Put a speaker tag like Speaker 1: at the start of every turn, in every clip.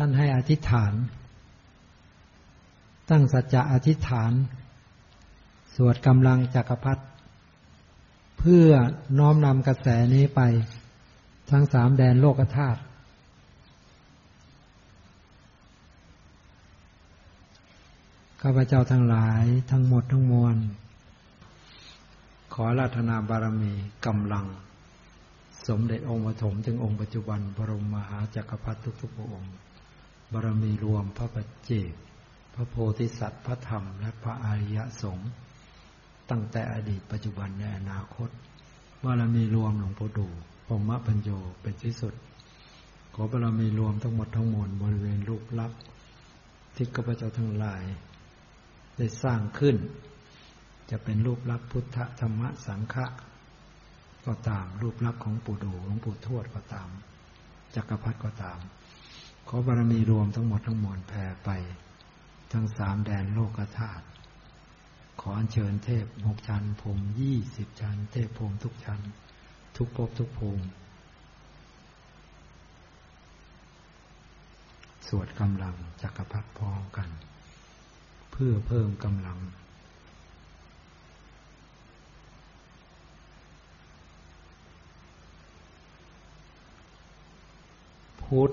Speaker 1: ท่านให้อธิษฐาน ตั้งสัจจะอธิษฐาน สวดกำลังจักรพรรดิเพื่อน้อมนำกระแสนี้ไป ทั้งสามแดนโลกธาตุข้าพเจ้าทั้งหลายทั้งหมดทั้งมวล ขอราธนาบารมีกำลัง สมเด็จองค์ปฐมถึงองค์ปัจจุบัน บรมมหาจักรพรรดิทุกๆพระองค์ บารมีรวมพระปัจเจกพระโพธิสัตว์พระธรรม และพระอริยสงฆ์ตั้งแต่อดีตปัจจุบันในอนาคต บารมีรวมหลวงปู่ดูพรมปัญโยเป็นที่สุด ขอบารมีรวมทั้งหมดทั้งมวลบริเวณรูปลักษณ์ที่ข้าพเจ้าทั้งหลาย ได้สร้างขึ้น จะเป็นรูปลักษณ์พุทธธรรมสังฆะก็ตามรูปลักษณ์ของปู่ดูหลวงปู่ทวดก็ตามจักรพรรดิก็ตาม ขอบารมีรวมทั้งหมดทั้งมวลแผ่ไป ทั้งสามแดนโลกธาตุขออัญเชิญเทพหกชั้นภูมิยี่สิบชั้น เทพภูมิทุกชั้น ทุกภพทุกภูมิ สวดกำลังจักรพรรดิพร้อมกัน เพื่อเพิ่มกำลังพุทธ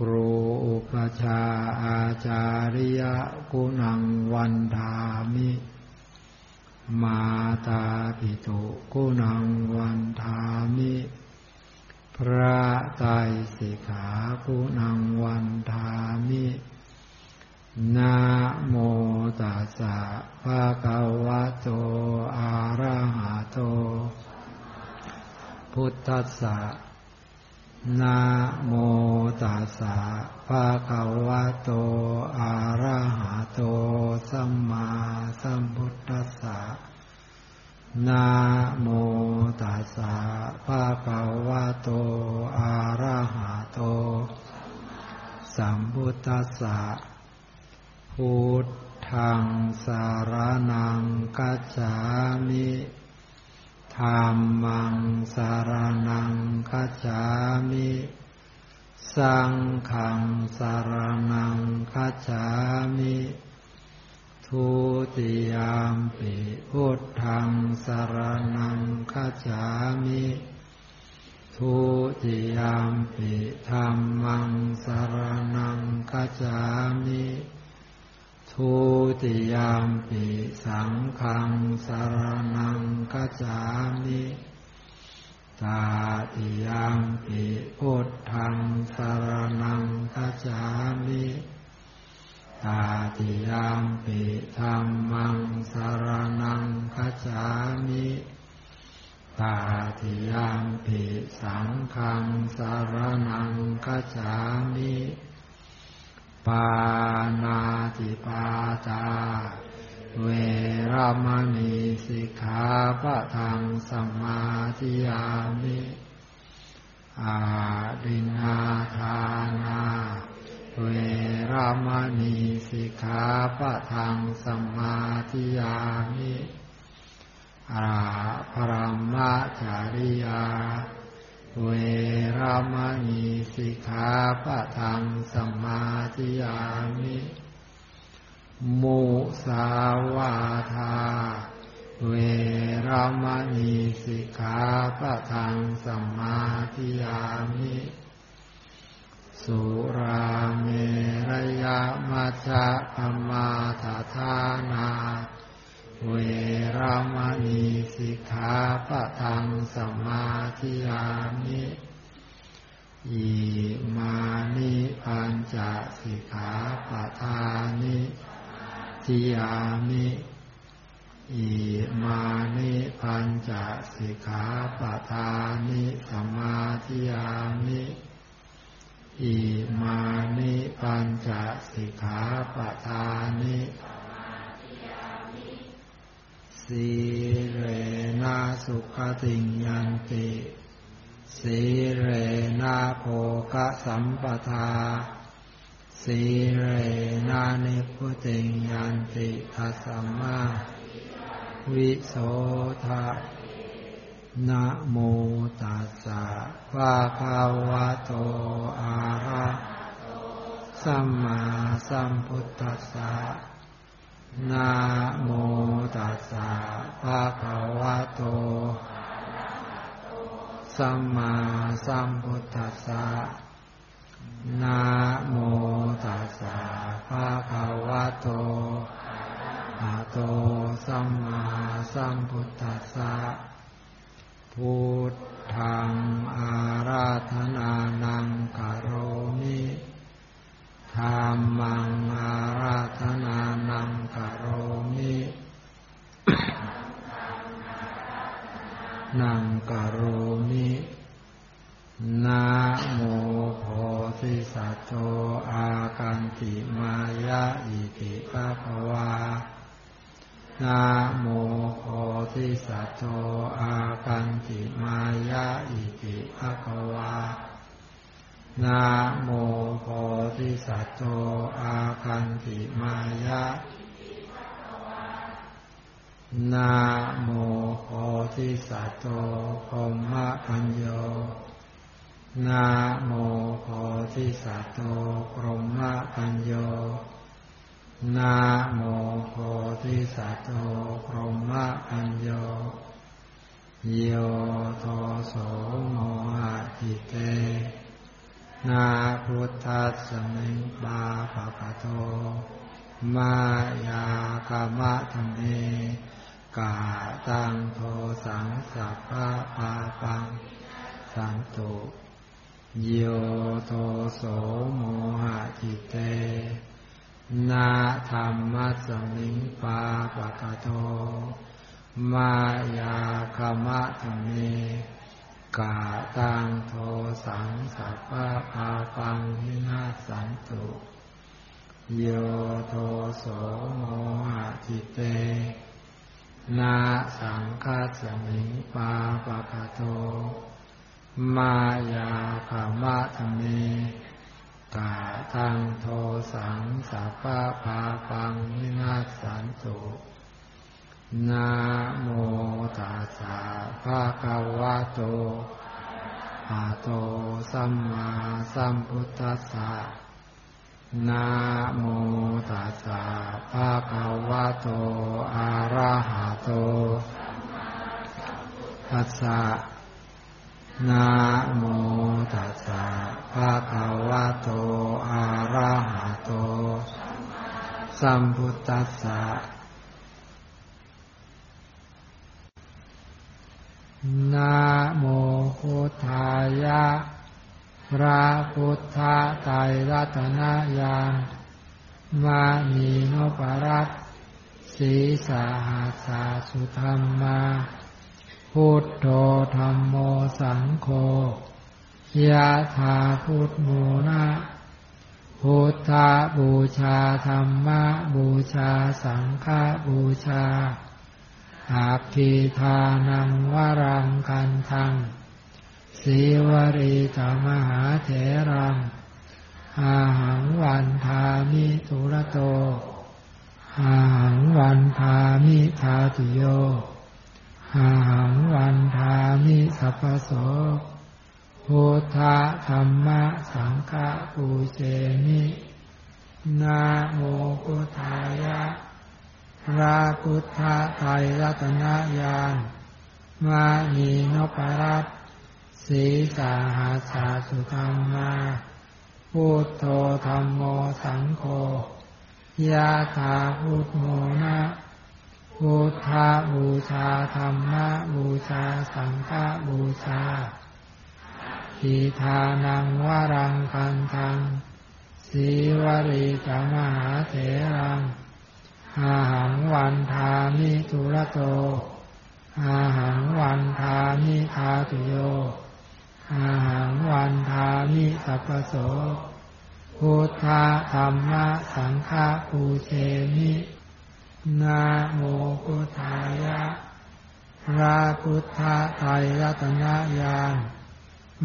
Speaker 1: ครูอุปชาอาจาริยกุณังวันธามิ มาตาปิตุกุนังวันทามิ พระไตรสิกขากุนังวันทามินะโมตัสสะภะคะวะโต อะระหะโต พุทธัสสะ นะโมตัสสะภะคะวะโต อะระหะโต สัมมาสัมพุทธัสสะนะโมตัสสะภะคะวะโต อะระหะโต สัมพุทธัสสะพุทธังสารนังกัจจามิ ธรรมังสารนังคัจฉามิ สังขังสารนังคัจฉามิ ทุติยามปิพุทธังสารนังคัจฉามิทุติยามปิธรรมังสารนังคัจฉามิ ทุติยามปิสังขังสารนังกัจจามิตาติยามปิพุทธังสารนังกัจจามิตาติยามปิธรรมังสารนังกัจจามิตาติยามปิสังขังสารนังกัจจามิ ปานาติปาตา เวรมณีสิกขาปะทังสมาธิยามิอาดินาทานา เวรมณีสิกขาปะทังสมาธิยามิอาภรมจาริยา เวรามณีสิกขาปะทังสมาธิยามิมุสาวาทา เวรามณีสิกขาปะทังสมาธิยามิ สุราเมรยามัจจาปมาทาทานา เวรามณีสิกขาปะทังสมาธิยามิอิมานิปัญจสิกขาปะทานิทิยามิอิมานิปัญจสิกขาปะทานิสมาธิยามิอิมานิปัญจสิกขาปะทานิ สีเรนะสุขติยันติ สีเรนะโภกสัมปทา สีเรนะนิพุติยันติทัสมาวิโสทะนะโมตัสสะภะคะวะโตอะระสัมมาสัมพุทธัสสะ นะโมตัสสะภะคะวะโต สัมมาสัมพุทธัสสะนะโมตัสสะภะคะวะโตอะโต สัมมาสัมพุทธัสสะ พุทธังอาราธนานังกโรมิ ธรรมังอาราธนานังกโรมินังกโรมินะโมโพธิสัตโตอากันติมายะอิติปะภวานะโมโพธิสัตโตอากันติมายะอิติภะคะวา นะโมโพธิสัตโตอากันติมายะนะโมโพธิสัตโตพรหมปัญโยนะโมโพธิสัตโตพรหมปัญโยนะโมโพธิสัตโตพรหมปัญโยโยโทโสโมหะจิเต นาพุทธัสสมิงบาปะปะโต มายากามะธรรมเมกาตังโทสังสัพพะปาปัง สังตุโยโทโสโมหะจิเต นาธรรมัสมิงปาปะกะโตมายาคมะธรรมเม กาตังโทสังสัพพะปาปังวินาสันตุโยโทโสโมหะจิเต นาสังฆาสมิงปาปะกะโต มายาคมะธรรมเมกาทังโทสังสัพพะพาปังวินาสันตุ นาโมตัสสะภะคะวะโตอะโตสัมมาสัมพุทธัสสะนาโมตัสสะภะคะวะโตอะระหะโตตัสสะนะโมตัสสะภะคะวะโตอะระหะโต สัมพุทธัสสะ นะโมพุทธายะ พระพุทธไตรรัตนญาณมานีนปรัตสีสาหาสาสุธรรมา พุทโธธรรมโมสังโฆยะถาพุทโมนะพุทธบูชาธรรมบูชาสังฆบูชา อาคีทานังวรังกันทังสีวรีธรรมหาเถรังอาหังวันทามิตุระโตอาหังวันทามิทาตุโยอาหังวันทามิสัพโสพุทธธรรมะสังฆปูเชนินาโมพุทธายะ พระพุทธไตรรัตนญาณมานีนปรัตสีสาหาสาสุธรรมาพุทโธธรรมโมสังโฆยะถาพุทโมนะพุทธบูชาธรรมะบูชาสังฆบูชาทีทานังวรังคันทังสีวรีจมหาเถรัง อาหังวันทามิทุระโต อาหังวันทามิทาตุโย อาหังวันทามิสัพพโสพุทธะธรรมะสังฆปูเชมินาโมพุทธายะพระพุทธไตรรัตนญาณ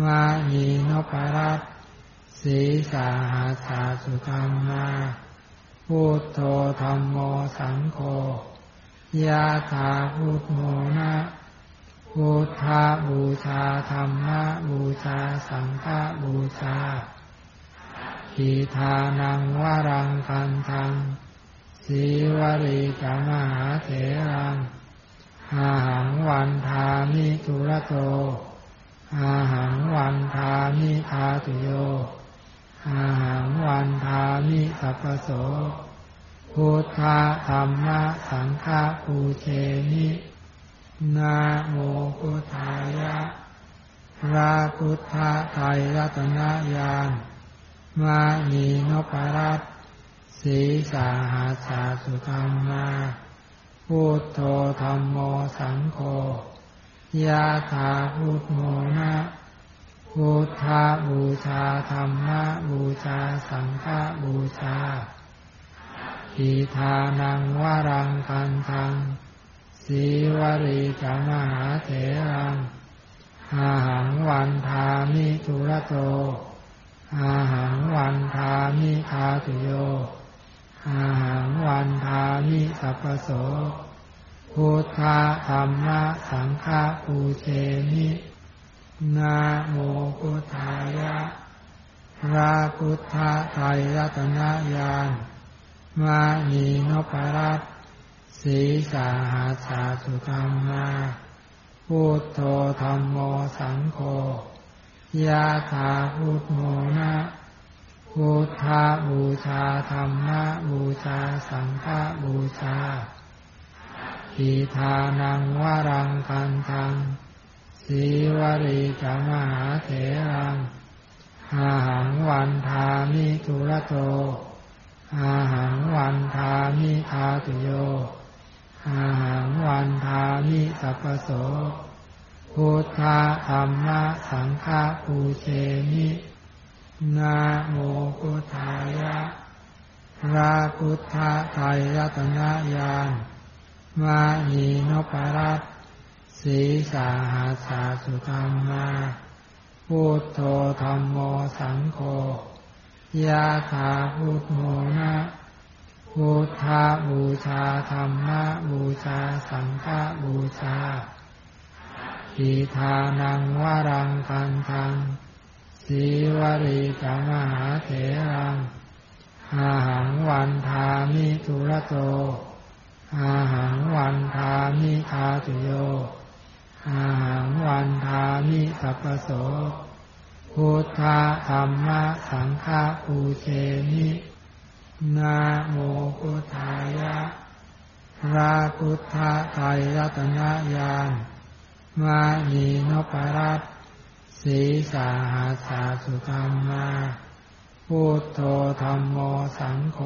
Speaker 1: มานีนปรัตสีสาหาสาสุธรรมา พุทโธธรรมโมสังโฆยาถาพุทโมนะพุทธาบูชาธรรมะบูชาสังฆบูชาทีทานังวรังกันทังสีวริกามหาเถรังอาหังวันทามิทุระโตอาหังวันทามิทาตุโย อาหังวันทามิสัพโสพุทธะธรรมะสังฆปูเชมินาโมพุทธายะพระพุทธไตรรัตนญาณมานีนปรัตสีสาหาสาสุธรรมาพุทโธธรรมโมสังโฆยาถาพุทโมนะ พุทธาบูชาธรรมะบูชาสังฆบูชาทีทานังวรังกันทังสีวริจามหาเถรังอาหังวันทามิทุระโตอาหังวันทามิทาตุโยอาหังวันทามิสัพโสพุทธธรรมะสังฆปูเชมิ นาโมพุทธายะพระพุทธไตรรัตนญาณมานีนปรัตสีสาหาสาสุธรรมาพุทโธธรรมโมสังโฆยาถาพุทโมนะพุทธาบูชาธรรมะบูชาสังฆบูชาทีทานังวรังกันทัง สีวริจามหาเถรังอาหังวันทามิทุระโต อาหังวันทามิทาตุโย อาหังวันทามิสัพโส พุทธธรรมะสังฆปูเชมินาโมพุทธายะพระพุทธไตรรัตนญาณมานีนปรัต สีสาหาสาสุธรรมาพุทโธธรรมโมสังโฆยาถาพุทโมนะพุทธาบูชาธรรมะบูชาสังฆบูชาทีทานังวารังกันทังสีวริกามหาเถรังอาหังวันทามิทุระโตอาหังวันทามิทาตุโย อาหังวันทามิสัพโสพุทธธรรมะสังฆปูเชมินาโมพุทธายะพระพุทธไตรรัตนญาณมานีนปรัตสีสาหาสาสุธรรมาพุทโธธรรมโมสังโฆ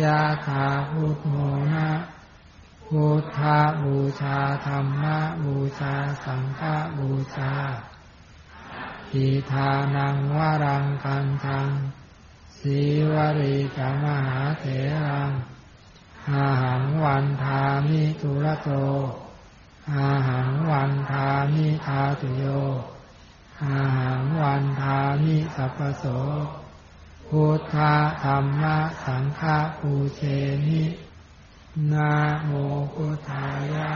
Speaker 1: ยาถาพุทโมนะ พุทธบูชาธรรมะบูชาสังฆบูชาทีทานังวรังกันทังสีวริกมหาเถรังอาหังวันทามิทุระโตอาหังวันทามิทาตุโยอาหังวันทามิสัพโสพุทธธรรมะสังฆปูเชมิ นาโมพุทธายะ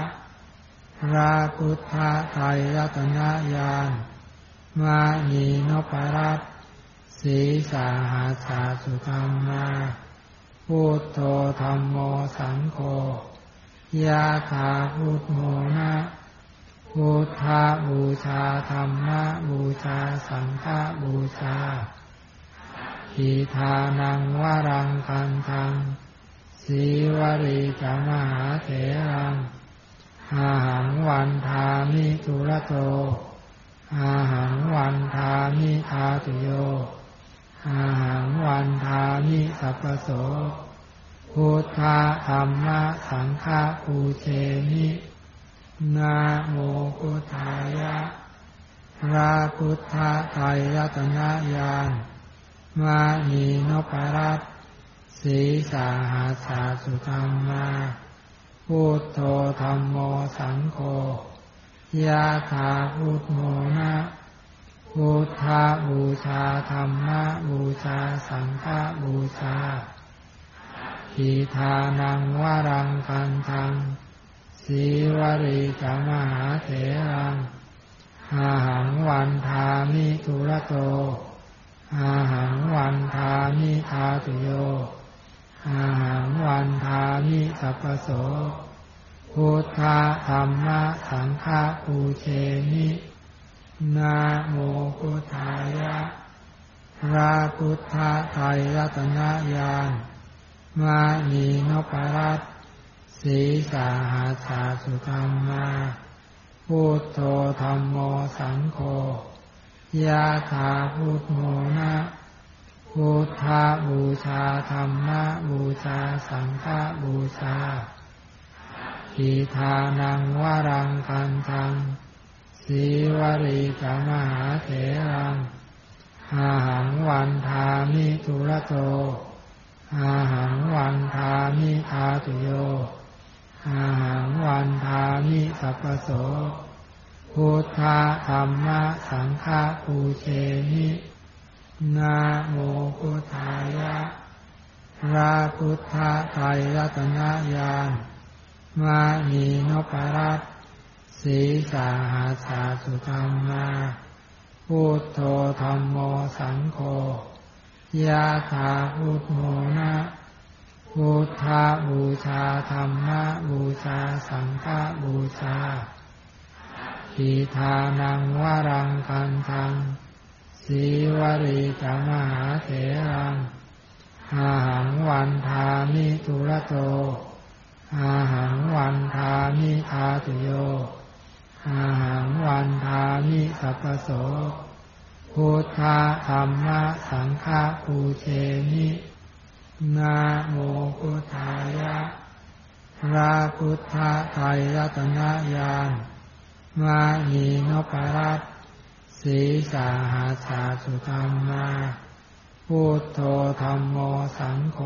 Speaker 1: พระพุทธไตรรัตนญาณมานีนปรัตสีสาหาสาสุธรรมาพุทโธธรรมโมสังโฆยาถาพุทโมนะพุทธาบูชาธรรมะบูชาสังฆบูชาทีทานังวรังกันทัง สีวริจามหาเถรังอาหังวันทามิทุระโต อาหังวันทามิทาตุโย อาหังวันทามิสัพโส พุทธะธรรมะสังฆปูเชมินาโมพุทธายะพระพุทธไตรรัตนญาณมานีนพรัต สีสาหาสาสุธรรมาพุทโธธรรมโมสังโฆยะถาพุทโมนะพุทธาบูชาธรรมะบูชาสังฆบูชาทีทานังวารังกันทังสีวริจามหาเถรังอาหังวันทามิทุระโตอาหังวันทามิทาตุโย อาหังวันทามิสัพโสพุทธะธรรมะสังฆปูเชมินาโมพุทธายะพระพุทธไตรรัตนญาณมานีนปรัตสีสาหาสาสุธรรมาพุทโธธรรมโมสังโฆยะถาพุทโมนะ พุทธบูชาธรรมบูชาสังฆบูชาอิทานังวรังกันทังสีวริจมหาเถรังอาหังวันทามิทุระโตอาหังวันทามิทาตุโยอาหังวันทามิสัพโสพุทธธรรมะสังฆปูเชมิ นาโมพุทธายะพระพุทธไตรรัตนญาณมานีนปรัตสีสาหาสาสุธรรมาพุทโธธรรมโมสังโฆยะถาพุทโมนะพุทธบูชาธรรมะบูชาสังฆบูชาอิทานังวรังกันทัง สีวริจามหาเถรังอาหังวันทามิทุระโต อาหังวันทามิทาตุโย อาหังวันทามิสัพโสพุทธธรรมะสังฆาปูเชมินาโมพุทธายะพระพุทธไตรรัตนญาณมานีนปรัต สีสาหาสาสุธรรมาพุทโธธรรมโมสังโฆ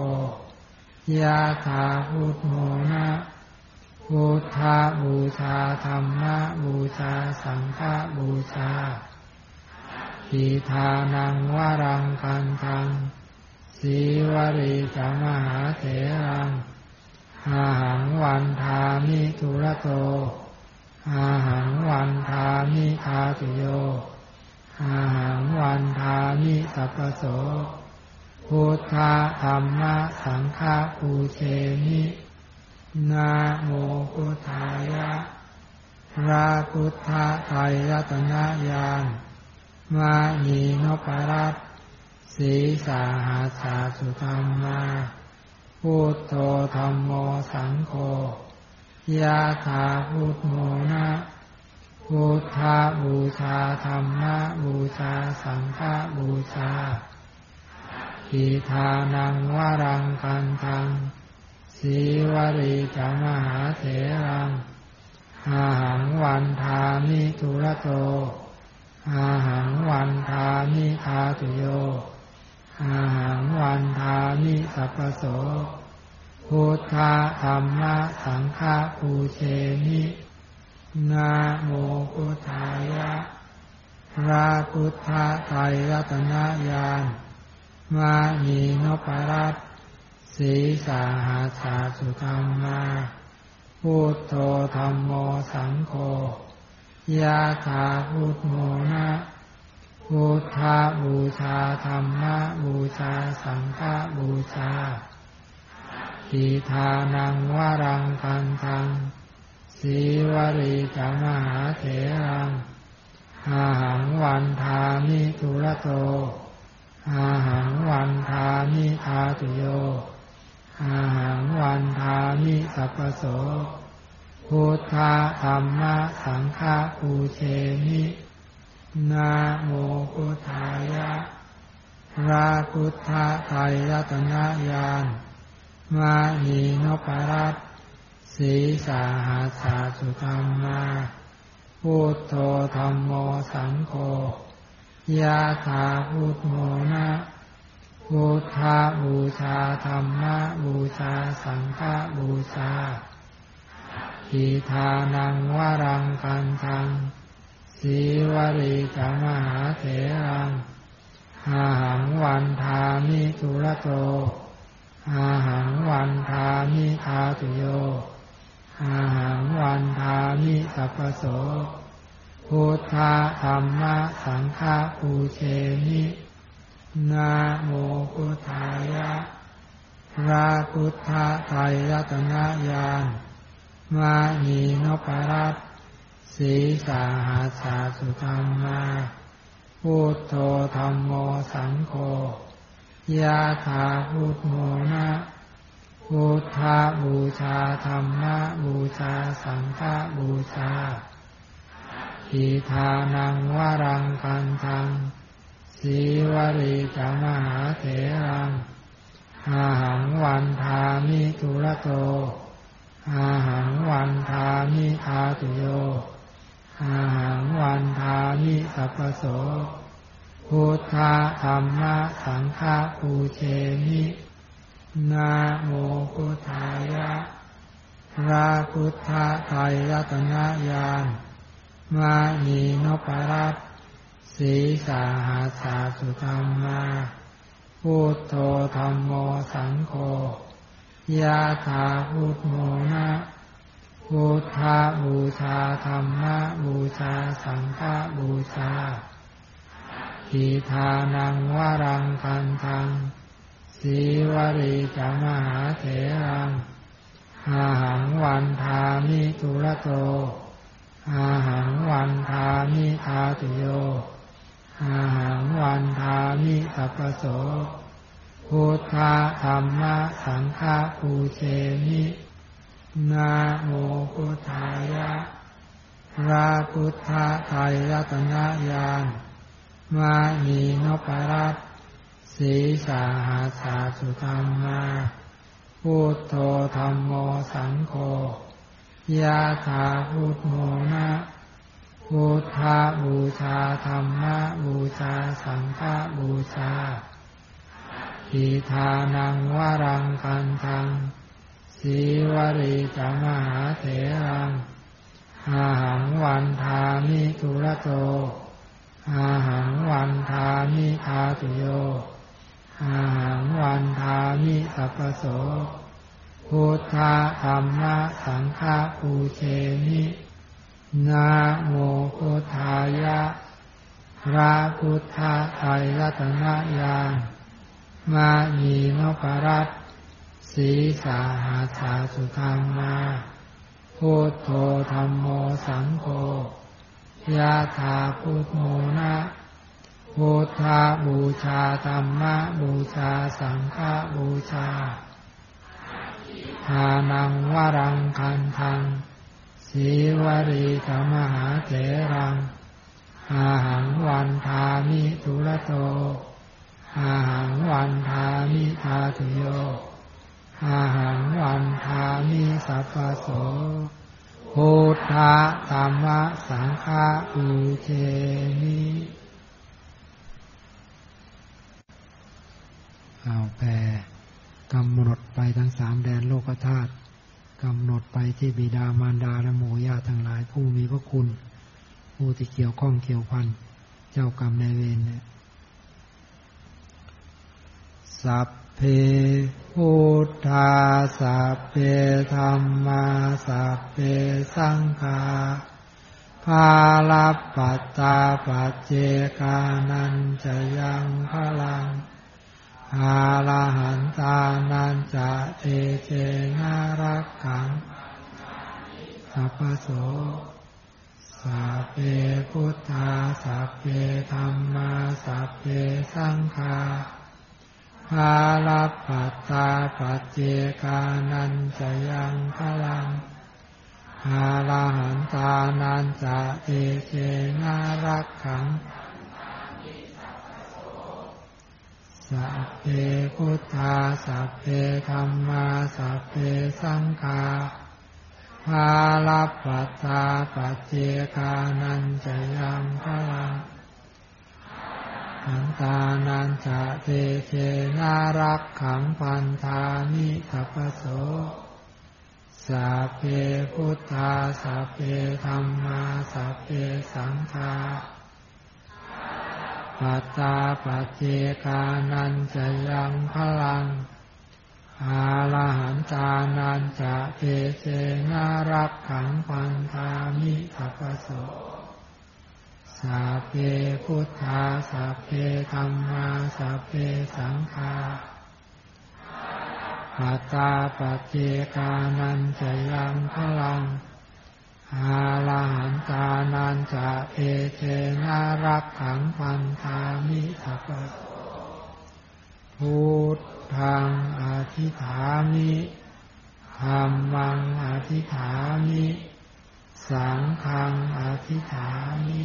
Speaker 1: ยะถาพุทโมนะพุทธบูชาธรรมะบูชาสังฆบูชาอิทานังวารังกันทังสีวริจามหาเถรังอาหังวันทามิทุระโตอาหังวันทามิทาตุโย อาหังวันทามิสัพโสพุทธธรรมะสังฆปูเชมินาโมพุทธายะพระพุทธไตรรัตนญาณมานีนปรัตสีสาหาสาสุธรรมาพุทโธธรรมโมสังโฆยะถาพุทโมนะ พุทธบูชาธรรมบูชาสังฆบูชาอิทานังวรังกันทังสีวริจามหาเถรังอาหังวันทามิทุระโตอาหังวันทามิทาตุโยอาหังวันทามิสัพโสพุทธธรรมะสังฆปูเชมิ นาโมพุทธายะพระพุทธไตรรัตนญาณมานีนปรัตสีสาหาสาสุธรรมาพุทโธธรรมโมสังโฆยะถาพุทโมนะพุทธบูชาธรรมบูชาสังฆบูชาอิทานังวรังกันทัง สีวริจามหาเถรังอาหังวันทามิทุระโต อาหังวันทามิทาตุโย อาหังวันทามิสัพโส พุทธะธรรมะสังฆปูเชมินาโมพุทธายะระพุทธไตรรัตนญาณมานีนปรัต สีสาหาสาสุธรรมาพุทโธธรรมโมสังโฆยะถาพุทโมนะพุทธาบูชาธรรมะบูชาสังฆบูชาอิทานังวรังกันทังสีวริจมหาเถรังอาหังวันทามิทุระโตอาหังวันทามิทาตุโย อาหังวันทามิสัพโสพุทธธรรมะสังฆปูเชมินาโมพุทธายะพระพุทธไตรรัตนญาณมานีนปรัตสีสาหาสาสุธรรมาพุทโธธรรมโมสังโฆยาถาพุทโมนะ พุทธบูชาธรรมบูชาสังฆบูชาอิทานังวรังกันทังสีวริจมหาเถรังอาหังวันทามิทุระโตอาหังวันทามิทาตุโยอาหังวันทามิสัพโสพุทธธรรมสังฆปูเชมิ นาโมพุทธายะพระพุทธไตรรัตนญาณมานีนปรัตสีสาหาสาสุธรรมาพุทโธธรรมโมสังโฆยาถาพุทโมนะพุทธบูชาธรรมะบูชาสังฆบูชาอิทานังวรังกันทัง สีวริจมหาเถรังอาหังวันทามิทุระโต อาหังวันทามิทาตุโย อาหังวันทามิสัพโสพุทธธรรมะสังฆปูเชมินาโมพุทธายะพระพุทธไตรรัตนญาณมานีนปรัต สีสาหาสาสุธรรมาพุทโธธรรมโมสังโฆยาถาพุทโมนะพุทธบูชาธรรมะบูชาสังฆบูชาอิทานังวรังกันทังสีวริจมหาเถรังอาหังวันทามิทุระโตอาหังวันทามิทาตุโย อาหังวันทามิสัพโสพุทธธรรมะสังฆปูเชมินาโมพุทธายะพระพุทธไตรรัตนญาณมานีนปรัตสีสาหาสาสุธรรมาพุทโธธรรมโมสังโฆยะถาพุทโมนะ พุทธบูชาธรรมบูชาสังฆบูชาทานังวรังคันทังสีวรีธรรมหาเถรัง อาหังวันทามิทุระโต อาหังวันทามิทาตุโย อาหังวันทามิสัพพโสพุทธธรรมสังฆาอุเทนิ เอาแปลกำหนดไปทั้งสามแดนโลกธาตุกำหนดไปที่บิดามารดาและหมู่ญาติทั้งหลายผู้มีพระคุณ ผู้ที่เกี่ยวข้องเกี่ยวพันเจ้ากรรมในเวรเนี่ยสัพเพพุทธาสัพเพธรรมาสัพเพสังฆาภาลปัตตาปัจเจกานันจะยังพลัง อาลาหันตานันจะเตเจนารักขังสัพโสสัพเพพุทธาสัพเพธรรมาสัพเพสังฆาภาลปัตตาปัจเจกานันจะยังพลังอาลาหันตานันจะเตเจนารักขัง สัพเพพุทธาสัพเพธรรมาสัพเพสังฆาภาลปัตตาปัจเจกานันจะยังพลังขันตานันจะเตเจนารักขังพันธามิสัพโสสัพเพพุทธาสัพเพธรรมาสัพเพสังฆา ปัตตาปัจเจกานันจะยังพลังอาลหันตานันจะเตเจนารักขังพันธามิสัพโสสัพเพพุทธาสัพเพธรรมาสัพเพสังฆาปัตตาปัจเจกานันจะยังพลัง อาลาหันตานันจะเอเตนารักขังพันธามิสัพพุทธังอธิฐามิธรรมังอธิฐามิ สังฆังอธิฐามิ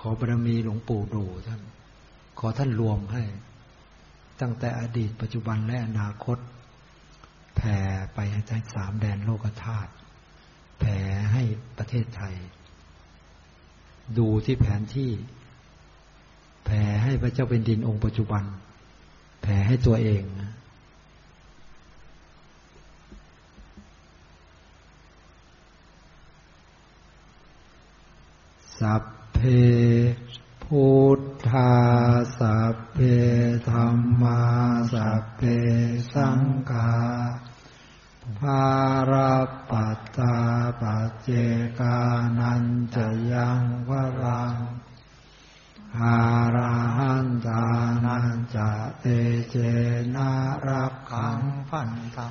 Speaker 1: ขอบารมีหลวงปู่ดูท่าน ขอท่านรวมให้ ตั้งแต่อดีตปัจจุบันและอนาคต แผ่ไปให้ทั้งสามแดนโลกธาตุแผ่ให้ประเทศไทย ดูที่แผนที่ แผ่ให้พระเจ้าเป็นดินองค์ปัจจุบัน แผ่ให้ตัวเองนะสัพ เพพุทธาสัพเพธรรมาสัพเพสังฆาภารปัตตาปัจเจกานันจะยังวรังอาราหันตานันจะเตเจนารักขังพันธา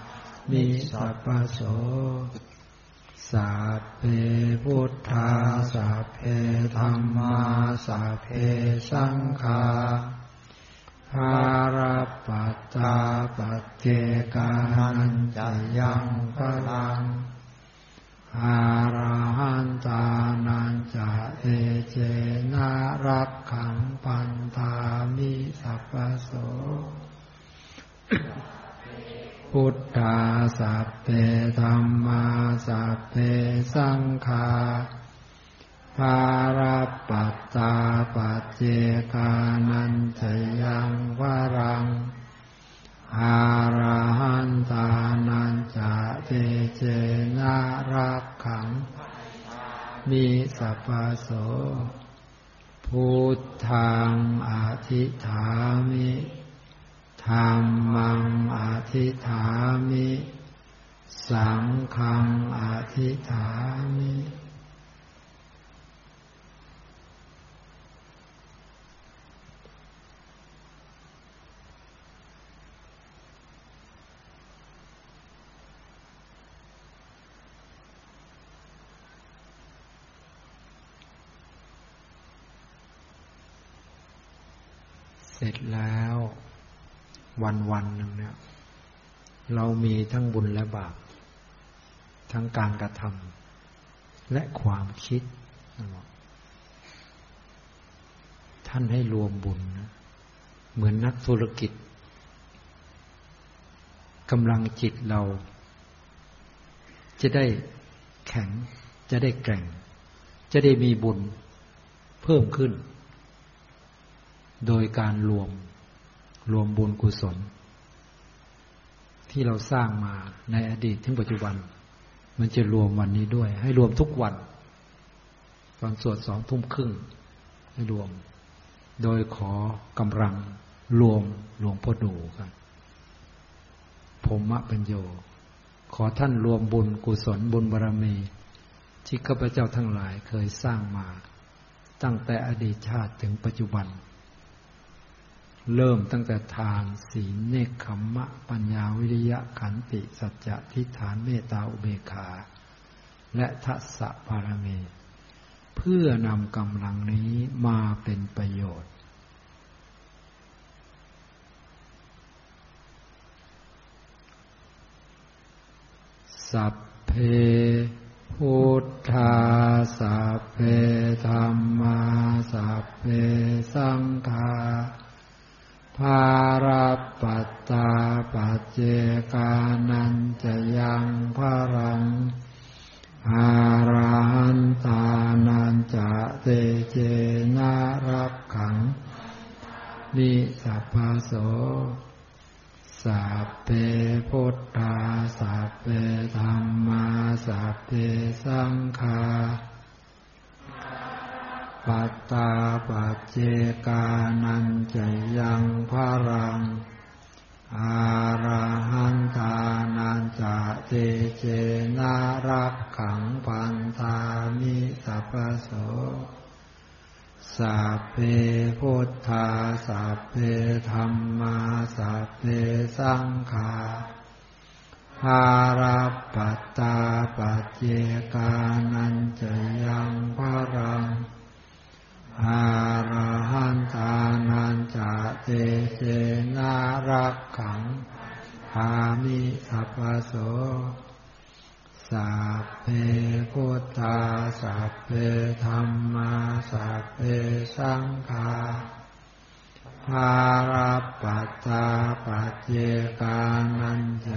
Speaker 1: มิสัพโส สัพเพพุทธาสัพเพธรรมาสัพเพสังฆาภารปัตตาปัจเจกานันจะยังพลังอาราหันตานันจะเอเจนารักขังปันธามิสัพโส พุทธาสัพเพธรรมาสัพเพสังฆาภารปัตตาปัจเจกานันจยังวรังอาราหันตานันจะเตเจนารักขัง มีสัพพโสพุทธังอธิฐามิ ธรรมังอธิฐามิ สังฆังอธิฐามิเสร็จแล้ว วันวันหนึ่งเนี่ย เรามีทั้งบุญและบาป ทั้งการกระทำและความคิด ท่านให้รวมบุญนะเหมือนนักธุรกิจกำลังจิตเรา จะได้แข็ง จะได้แกร่ง จะได้มีบุญเพิ่มขึ้น โดยการรวม รวมบุญกุศล ที่เราสร้างมาในอดีตถึงปัจจุบัน มันจะรวมวันนี้ด้วย ให้รวมทุกวัน ตอนสวดสองทุ่มครึ่งให้รวม โดยขอกำลังรวมหลวงพ่อดูครับผมมะปัญโย ขอท่านรวมบุญกุศลบุญบารรมีที่ข้าพเจ้าทั้งหลายเคยสร้างมา ตั้งแต่อดีตชาติถึงปัจจุบัน เริ่มตั้งแต่ทานศีลเนคขมมะ ปัญญาวิริยะขันติ สัจจะทิฏฐานเมตตาอุเบกขา และทัศสะบารมีเพื่อนำกำลังนี้มาเป็นประโยชน์ สัพเพพุทธาสัพเพธรรมาสัพเพสังฆา ภาราปัตตาปัจเจกานันจะยังพระรังอาราหันตานันจะเตเจนารับขัง นิสัพพโสสัพเพพุทธาสัพเพธรรมาสัพเพสังฆา ปัตตาปัจเจกานันจยังพระรัง อาราหันตานันจะเตเจนารักขังพันธามิสัพโสสัพเพพุทธาสัพเพธรรมาสัพเพสังฆาภาราปัตตาปัจเจกานันจยังพระรัง อารหันตานันจะเตเจนารักขังภามิสัพโสสัพเพพุทธาสัพเพธรรมาสัพเพสังฆาภาราปัตตาปัจเจกานันจ